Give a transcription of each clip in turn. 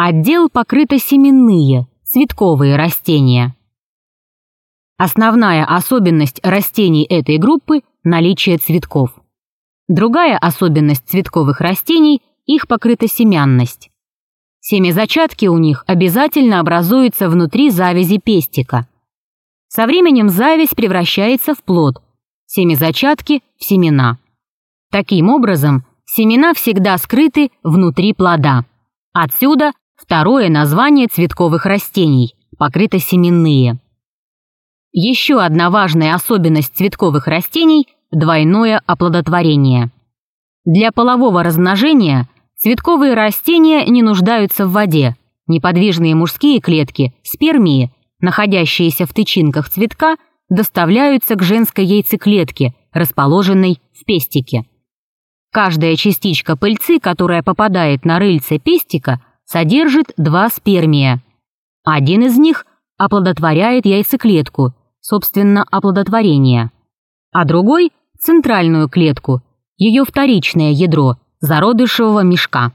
Отдел покрытосеменные, цветковые растения. Основная особенность растений этой группы – наличие цветков. Другая особенность цветковых растений – их покрытосемянность. Семязачатки у них обязательно образуются внутри завязи пестика. Со временем завязь превращается в плод, семязачатки – в семена. Таким образом, семена всегда скрыты внутри плода. Отсюда второе название цветковых растений – покрытосеменные. Еще одна важная особенность цветковых растений – двойное оплодотворение. Для полового размножения цветковые растения не нуждаются в воде. Неподвижные мужские клетки, спермии, находящиеся в тычинках цветка, доставляются к женской яйцеклетке, расположенной в пестике. Каждая частичка пыльцы, которая попадает на рыльце пестика, содержит два спермия. Один из них оплодотворяет яйцеклетку, собственно, оплодотворение, а другой – центральную клетку, ее вторичное ядро, зародышевого мешка.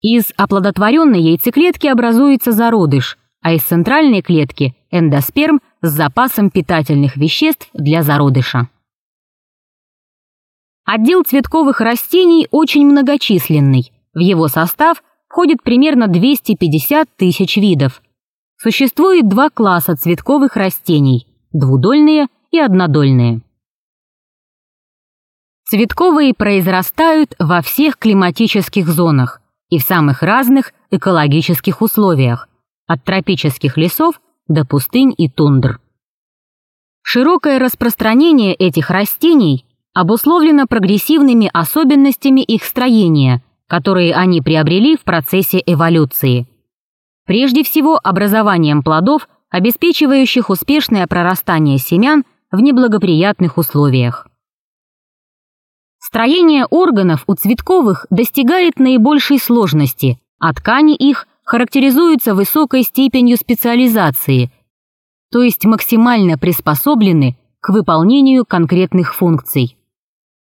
Из оплодотворенной яйцеклетки образуется зародыш, а из центральной клетки – эндосперм с запасом питательных веществ для зародыша. Отдел цветковых растений очень многочисленный. В его состав входит примерно 250 тысяч видов. Существует два класса цветковых растений – двудольные и однодольные. Цветковые произрастают во всех климатических зонах и в самых разных экологических условиях, от тропических лесов до пустынь и тундр. Широкое распространение этих растений обусловлено прогрессивными особенностями их строения, которые они приобрели в процессе эволюции. Прежде всего, образованием плодов, обеспечивающих успешное прорастание семян в неблагоприятных условиях. Строение органов у цветковых достигает наибольшей сложности, а ткани их характеризуются высокой степенью специализации, то есть максимально приспособлены к выполнению конкретных функций.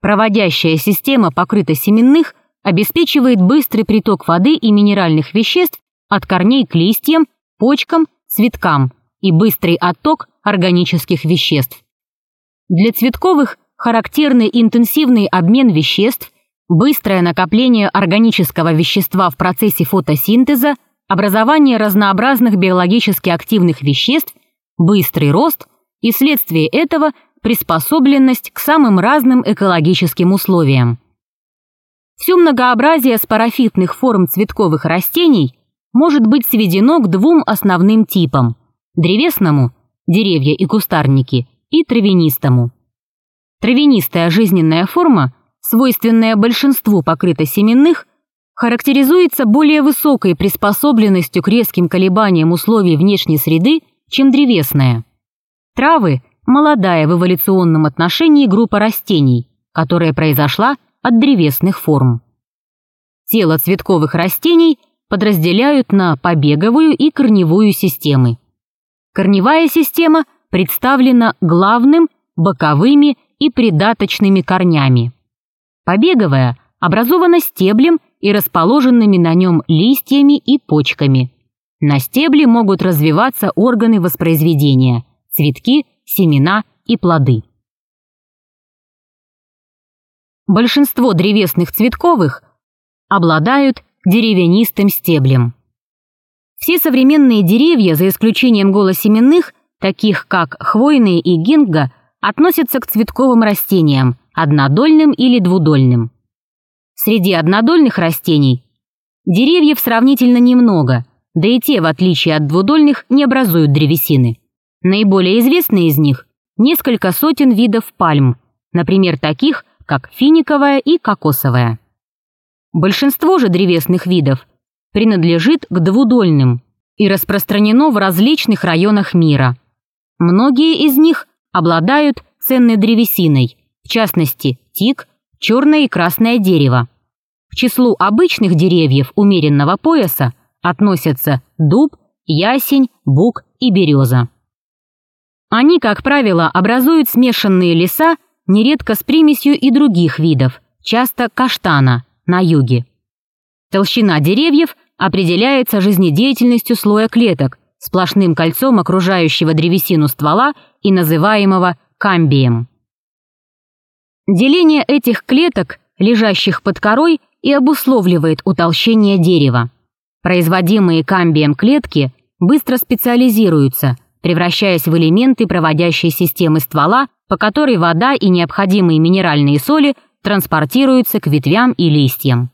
Проводящая система покрытосеменных обеспечивает быстрый приток воды и минеральных веществ от корней к листьям, почкам, цветкам и быстрый отток органических веществ. Для цветковых характерный интенсивный обмен веществ, быстрое накопление органического вещества в процессе фотосинтеза, образование разнообразных биологически активных веществ, быстрый рост и вследствие этого приспособленность к самым разным экологическим условиям. Все многообразие спорофитных форм цветковых растений может быть сведено к двум основным типам – древесному – деревья и кустарники, и травянистому. Травянистая жизненная форма, свойственная большинству покрытосеменных, характеризуется более высокой приспособленностью к резким колебаниям условий внешней среды, чем древесная. Травы – молодая в эволюционном отношении группа растений, которая произошла от древесных форм. Тело цветковых растений подразделяют на побеговую и корневую системы. Корневая система представлена главным, боковыми и придаточными корнями. Побеговая образована стеблем и расположенными на нем листьями и почками. На стебле могут развиваться органы воспроизведения – цветки семена и плоды. Большинство древесных цветковых обладают деревянистым стеблем. Все современные деревья, за исключением голосеменных, таких как хвойные и гинга, относятся к цветковым растениям, однодольным или двудольным. Среди однодольных растений деревьев сравнительно немного, да и те, в отличие от двудольных, не образуют древесины. Наиболее известные из них – несколько сотен видов пальм, например, таких, как финиковая и кокосовая. Большинство же древесных видов принадлежит к двудольным и распространено в различных районах мира. Многие из них обладают ценной древесиной, в частности, тик, черное и красное дерево. К числу обычных деревьев умеренного пояса относятся дуб, ясень, бук и береза. Они, как правило, образуют смешанные леса, нередко с примесью и других видов, часто каштана, на юге. Толщина деревьев определяется жизнедеятельностью слоя клеток, сплошным кольцом окружающего древесину ствола и называемого камбием. Деление этих клеток, лежащих под корой, и обусловливает утолщение дерева. Производимые камбием клетки быстро специализируются, превращаясь в элементы проводящей системы ствола, по которой вода и необходимые минеральные соли транспортируются к ветвям и листьям.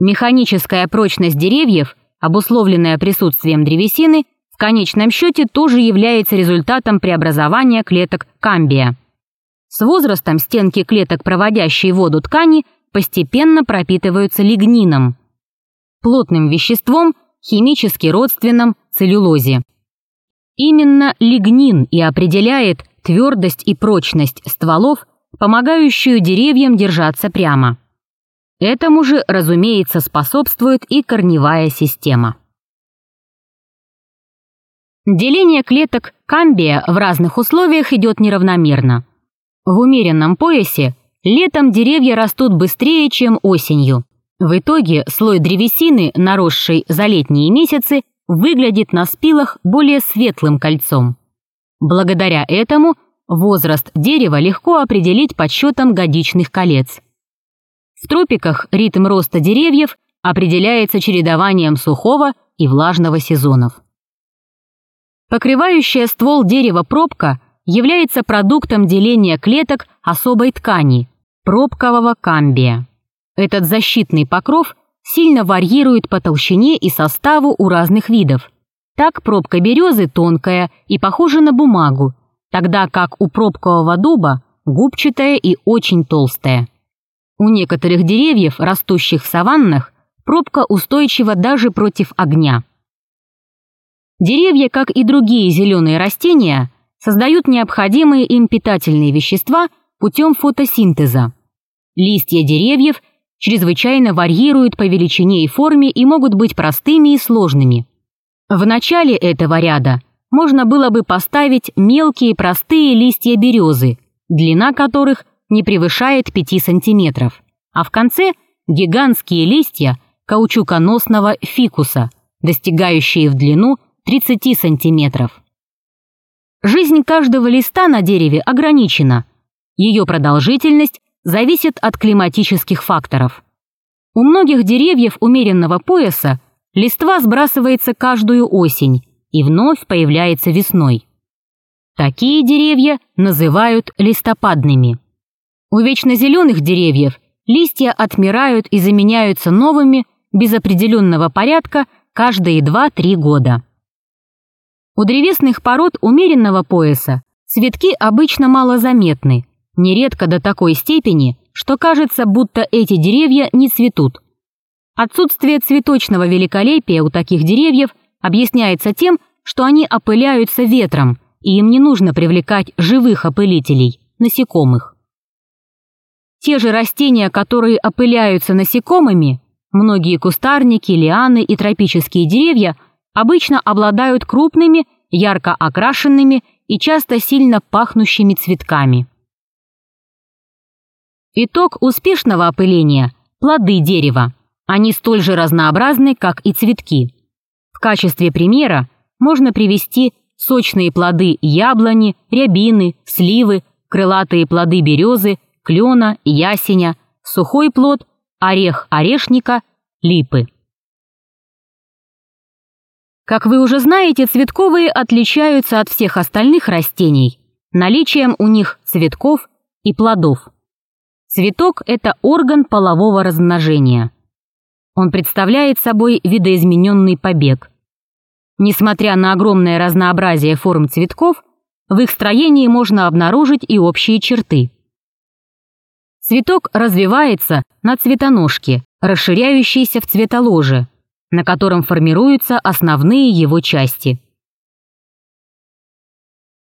Механическая прочность деревьев, обусловленная присутствием древесины, в конечном счете тоже является результатом преобразования клеток камбия. С возрастом стенки клеток, проводящие воду ткани, постепенно пропитываются лигнином, плотным веществом, химически родственным целлюлозе. Именно лигнин и определяет твердость и прочность стволов, помогающую деревьям держаться прямо. Этому же, разумеется, способствует и корневая система. Деление клеток камбия в разных условиях идет неравномерно. В умеренном поясе летом деревья растут быстрее, чем осенью. В итоге слой древесины, наросший за летние месяцы, выглядит на спилах более светлым кольцом. Благодаря этому возраст дерева легко определить подсчетом годичных колец. В тропиках ритм роста деревьев определяется чередованием сухого и влажного сезонов. Покрывающая ствол дерева пробка является продуктом деления клеток особой ткани – пробкового камбия. Этот защитный покров сильно варьирует по толщине и составу у разных видов. Так пробка березы тонкая и похожа на бумагу, тогда как у пробкового дуба губчатая и очень толстая. У некоторых деревьев, растущих в саваннах, пробка устойчива даже против огня. Деревья, как и другие зеленые растения, создают необходимые им питательные вещества путем фотосинтеза. Листья деревьев чрезвычайно варьируют по величине и форме и могут быть простыми и сложными. В начале этого ряда можно было бы поставить мелкие простые листья березы, длина которых не превышает 5 сантиметров, а в конце гигантские листья каучуконосного фикуса, достигающие в длину 30 сантиметров. Жизнь каждого листа на дереве ограничена. Ее продолжительность зависит от климатических факторов. У многих деревьев умеренного пояса листва сбрасывается каждую осень и вновь появляется весной. Такие деревья называют листопадными. У вечно зеленых деревьев листья отмирают и заменяются новыми без определенного порядка каждые 2-3 года. У древесных пород умеренного пояса цветки обычно малозаметны, нередко до такой степени, что кажется, будто эти деревья не цветут. Отсутствие цветочного великолепия у таких деревьев объясняется тем, что они опыляются ветром, и им не нужно привлекать живых опылителей, насекомых. Те же растения, которые опыляются насекомыми, многие кустарники, лианы и тропические деревья – обычно обладают крупными, ярко окрашенными и часто сильно пахнущими цветками. Итог успешного опыления – плоды дерева. Они столь же разнообразны, как и цветки. В качестве примера можно привести сочные плоды яблони, рябины, сливы, крылатые плоды березы, клена, ясеня, сухой плод, орех орешника, липы. Как вы уже знаете, цветковые отличаются от всех остальных растений наличием у них цветков и плодов. Цветок – это орган полового размножения. Он представляет собой видоизмененный побег. Несмотря на огромное разнообразие форм цветков, в их строении можно обнаружить и общие черты. Цветок развивается на цветоножке, расширяющейся в цветоложе – на котором формируются основные его части.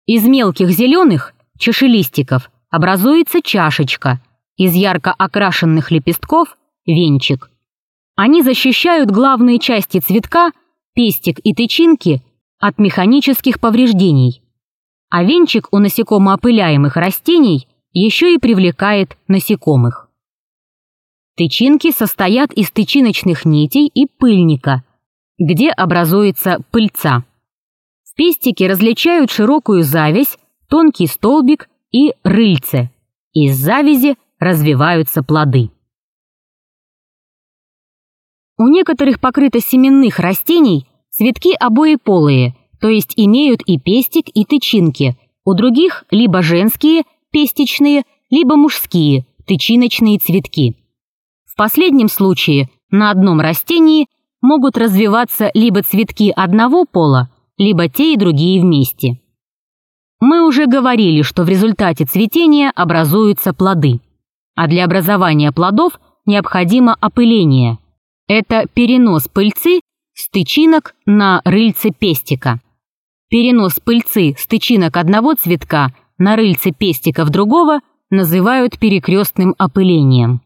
Из мелких зеленых чашелистиков образуется чашечка, из ярко окрашенных лепестков – венчик. Они защищают главные части цветка, пестик и тычинки от механических повреждений. А венчик у насекомоопыляемых растений еще и привлекает насекомых. Тычинки состоят из тычиночных нитей и пыльника, где образуется пыльца. В пестике различают широкую завязь, тонкий столбик и рыльце. Из завязи развиваются плоды. У некоторых покрытосеменных растений цветки обоеполые, то есть имеют и пестик, и тычинки. У других либо женские, пестичные, либо мужские, тычиночные цветки. В последнем случае на одном растении могут развиваться либо цветки одного пола, либо те и другие вместе. Мы уже говорили, что в результате цветения образуются плоды, а для образования плодов необходимо опыление. Это перенос пыльцы с тычинок на рыльце пестика. Перенос пыльцы с тычинок одного цветка на рыльце пестика в другого называют перекрестным опылением.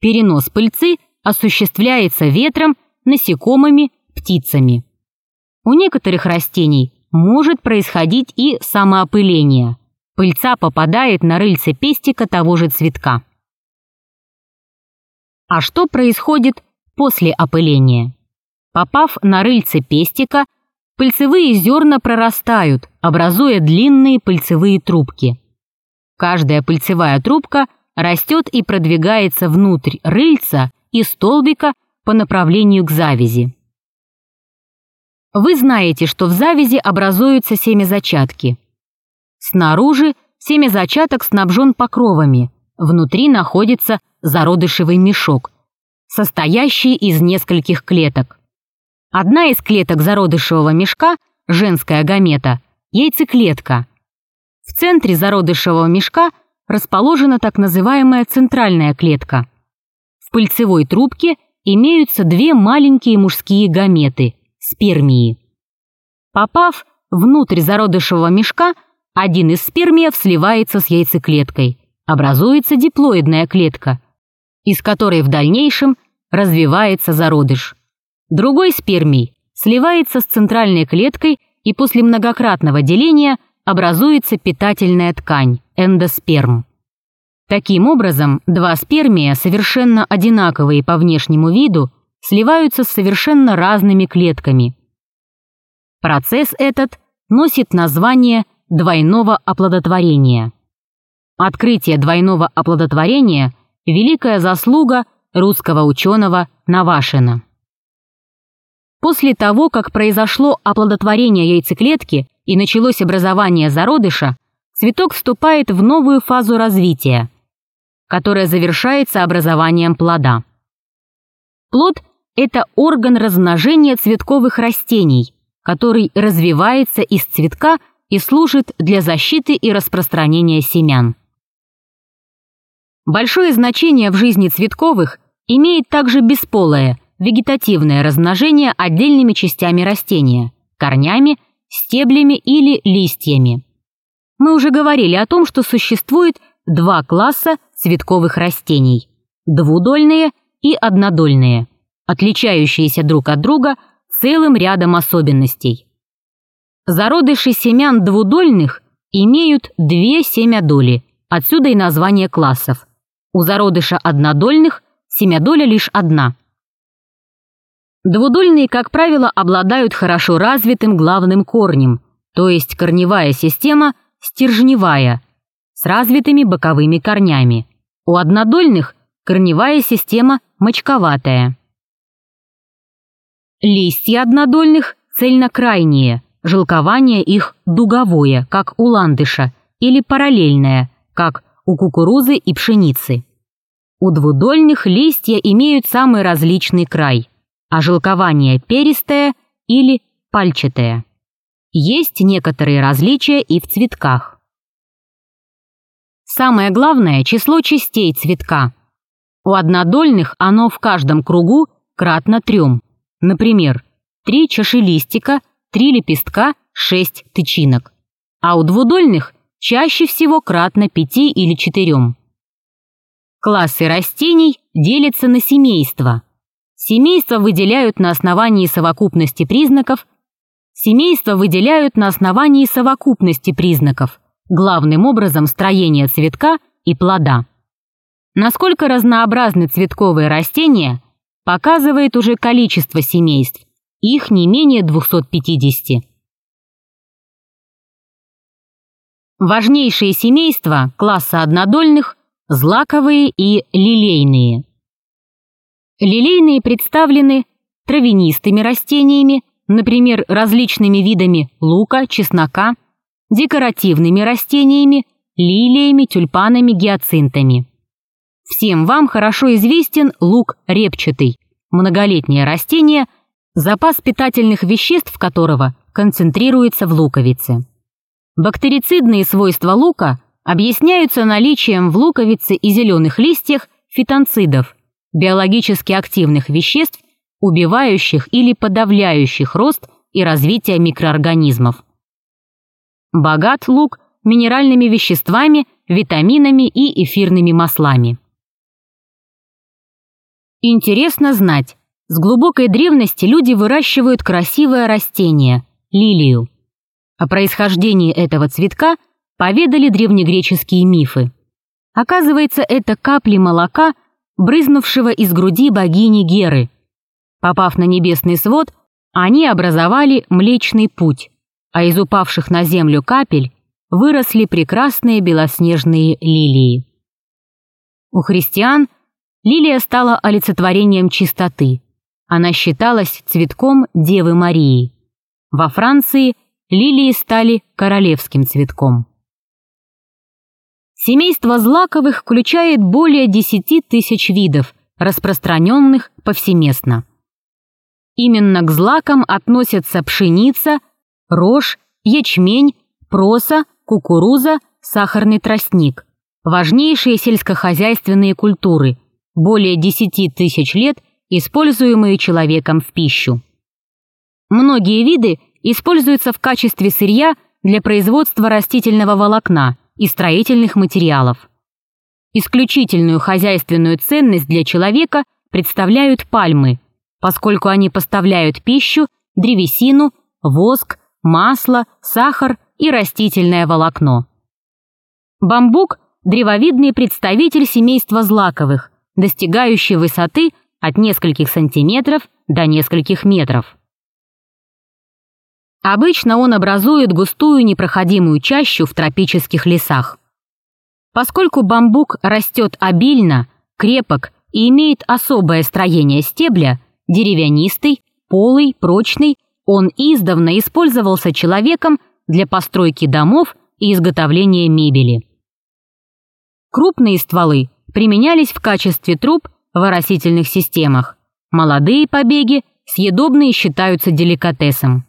Перенос пыльцы осуществляется ветром, насекомыми, птицами. У некоторых растений может происходить и самоопыление. Пыльца попадает на рыльце пестика того же цветка. А что происходит после опыления? Попав на рыльце пестика, пыльцевые зерна прорастают, образуя длинные пыльцевые трубки. Каждая пыльцевая трубка растет и продвигается внутрь рыльца и столбика по направлению к завязи. Вы знаете, что в завязи образуются семязачатки. Снаружи семязачаток снабжен покровами, внутри находится зародышевый мешок, состоящий из нескольких клеток. Одна из клеток зародышевого мешка, женская гамета, яйцеклетка. В центре зародышевого мешка расположена так называемая центральная клетка. В пыльцевой трубке имеются две маленькие мужские гаметы – спермии. Попав внутрь зародышевого мешка, один из спермиев сливается с яйцеклеткой. Образуется диплоидная клетка, из которой в дальнейшем развивается зародыш. Другой спермий сливается с центральной клеткой и после многократного деления образуется питательная ткань – эндосперм. Таким образом, два спермия, совершенно одинаковые по внешнему виду, сливаются с совершенно разными клетками. Процесс этот носит название двойного оплодотворения. Открытие двойного оплодотворения – великая заслуга русского ученого Навашина. После того, как произошло оплодотворение яйцеклетки и началось образование зародыша, цветок вступает в новую фазу развития, которая завершается образованием плода. Плод это орган размножения цветковых растений, который развивается из цветка и служит для защиты и распространения семян. Большое значение в жизни цветковых имеет также бесполое, вегетативное размножение отдельными частями растения, корнями, стеблями или листьями. Мы уже говорили о том, что существует два класса цветковых растений – двудольные и однодольные – отличающиеся друг от друга целым рядом особенностей. Зародыши семян двудольных имеют две семядоли, отсюда и название классов. У зародыша однодольных семядоля лишь одна. Двудольные, как правило, обладают хорошо развитым главным корнем, то есть корневая система стержневая, с развитыми боковыми корнями. У однодольных корневая система мочковатая. Листья однодольных цельнокрайние, жилкование их дуговое, как у ландыша, или параллельное, как у кукурузы и пшеницы. У двудольных листья имеют самый различный край, а жилкование перистое или пальчатое. Есть некоторые различия и в цветках. Самое главное – число частей цветка. У однодольных оно в каждом кругу кратно трем, Например, три чашелистика, три лепестка, шесть тычинок. А у двудольных чаще всего кратно пяти или четырем. Классы растений делятся на семейства. Семейства выделяют на основании совокупности признаков. Семейства выделяют на основании совокупности признаков, главным образом строения цветка и плода. Насколько разнообразны цветковые растения, показывает уже количество семейств, их не менее 250. Важнейшие семейства класса однодольных – злаковые и лилейные. Лилейные представлены травянистыми растениями, например, различными видами лука, чеснока, декоративными растениями, лилиями, тюльпанами, гиацинтами. Всем вам хорошо известен лук репчатый, многолетнее растение, запас питательных веществ которого концентрируется в луковице. Бактерицидные свойства лука объясняются наличием в луковице и зеленых листьях фитонцидов, биологически активных веществ, убивающих или подавляющих рост и развитие микроорганизмов. Богат лук минеральными веществами, витаминами и эфирными маслами. Интересно знать, с глубокой древности люди выращивают красивое растение – лилию. О происхождении этого цветка поведали древнегреческие мифы. Оказывается, это капли молока, брызнувшего из груди богини Геры. Попав на небесный свод, они образовали Млечный Путь, а из упавших на землю капель выросли прекрасные белоснежные лилии. У христиан Лилия стала олицетворением чистоты. Она считалась цветком Девы Марии. Во Франции лилии стали королевским цветком. Семейство злаковых включает более 10 тысяч видов, распространенных повсеместно. Именно к злакам относятся пшеница, рожь, ячмень, проса, кукуруза, сахарный тростник, важнейшие сельскохозяйственные культуры – более 10 тысяч лет используемые человеком в пищу. Многие виды используются в качестве сырья для производства растительного волокна и строительных материалов. Исключительную хозяйственную ценность для человека представляют пальмы, поскольку они поставляют пищу, древесину, воск, масло, сахар и растительное волокно. Бамбук – древовидный представитель семейства злаковых, достигающий высоты от нескольких сантиметров до нескольких метров. Обычно он образует густую непроходимую чащу в тропических лесах. Поскольку бамбук растет обильно, крепок и имеет особое строение стебля, деревянистый, полый, прочный, он издавна использовался человеком для постройки домов и изготовления мебели. Крупные стволы применялись в качестве труб в оросительных системах. Молодые побеги съедобные считаются деликатесом.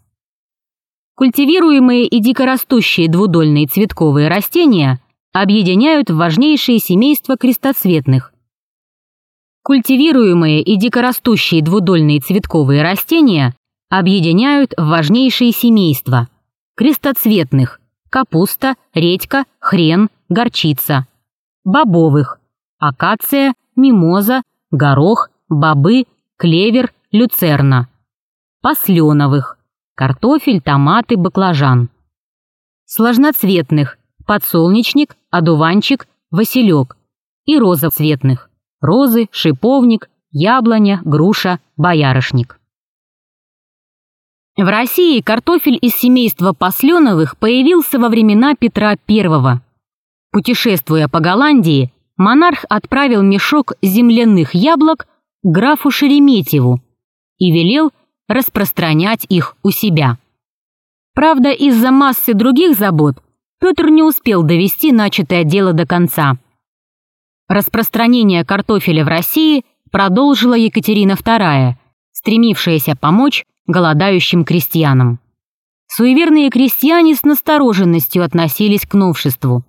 Культивируемые и дикорастущие двудольные цветковые растения объединяют важнейшие семейства крестоцветных. Культивируемые и дикорастущие двудольные цветковые растения объединяют важнейшие семейства крестоцветных – капуста, редька, хрен, горчица, бобовых – акация, мимоза, горох, бобы, клевер, люцерна. Посленовых – картофель, томаты, баклажан. Сложноцветных – подсолнечник, одуванчик, василек. И розоцветных – розы, шиповник, яблоня, груша, боярышник. В России картофель из семейства посленовых появился во времена Петра I. Путешествуя по Голландии, монарх отправил мешок земляных яблок графу Шереметьеву и велел распространять их у себя. Правда, из-за массы других забот Петр не успел довести начатое дело до конца. Распространение картофеля в России продолжила Екатерина II, стремившаяся помочь голодающим крестьянам. Суеверные крестьяне с настороженностью относились к новшеству.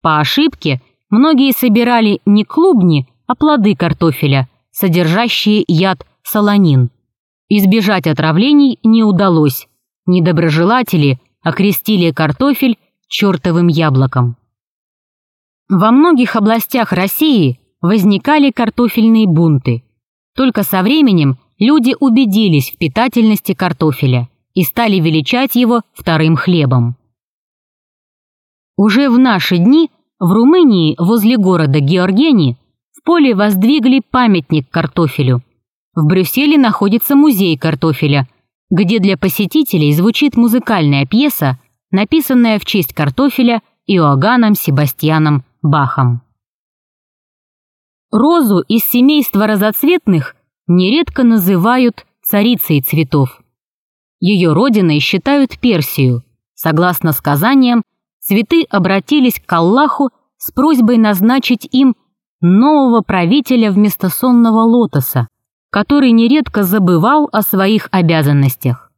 По ошибке многие собирали не клубни, а плоды картофеля, содержащие яд солонин. Избежать отравлений не удалось. Недоброжелатели окрестили картофель чертовым яблоком. Во многих областях России возникали картофельные бунты. Только со временем люди убедились в питательности картофеля и стали величать его вторым хлебом. Уже в наши дни В Румынии, возле города Георгени, в поле воздвигли памятник картофелю. В Брюсселе находится музей картофеля, где для посетителей звучит музыкальная пьеса, написанная в честь картофеля Иоганном Себастьяном Бахом. Розу из семейства разоцветных нередко называют царицей цветов. Ее родиной считают Персию. Согласно сказаниям, цветы обратились к Аллаху с просьбой назначить им нового правителя вместо сонного лотоса, который нередко забывал о своих обязанностях.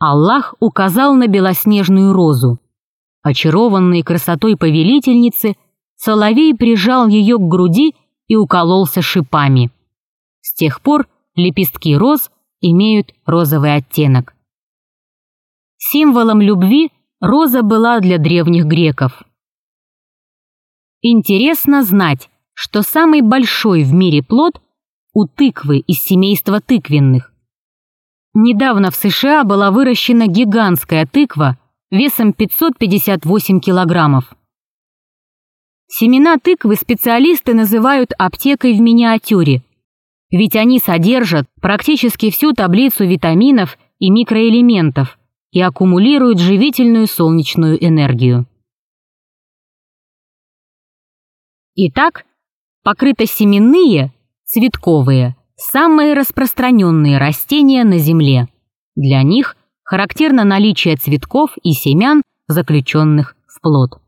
Аллах указал на белоснежную розу. Очарованный красотой повелительницы, Соловей прижал ее к груди и укололся шипами. С тех пор лепестки роз имеют розовый оттенок. Символом любви роза была для древних греков. Интересно знать, что самый большой в мире плод у тыквы из семейства тыквенных. Недавно в США была выращена гигантская тыква весом 558 килограммов. Семена тыквы специалисты называют аптекой в миниатюре, ведь они содержат практически всю таблицу витаминов и микроэлементов и аккумулируют живительную солнечную энергию. Итак, покрытосеменные, цветковые, самые распространенные растения на Земле. Для них характерно наличие цветков и семян, заключенных в плод.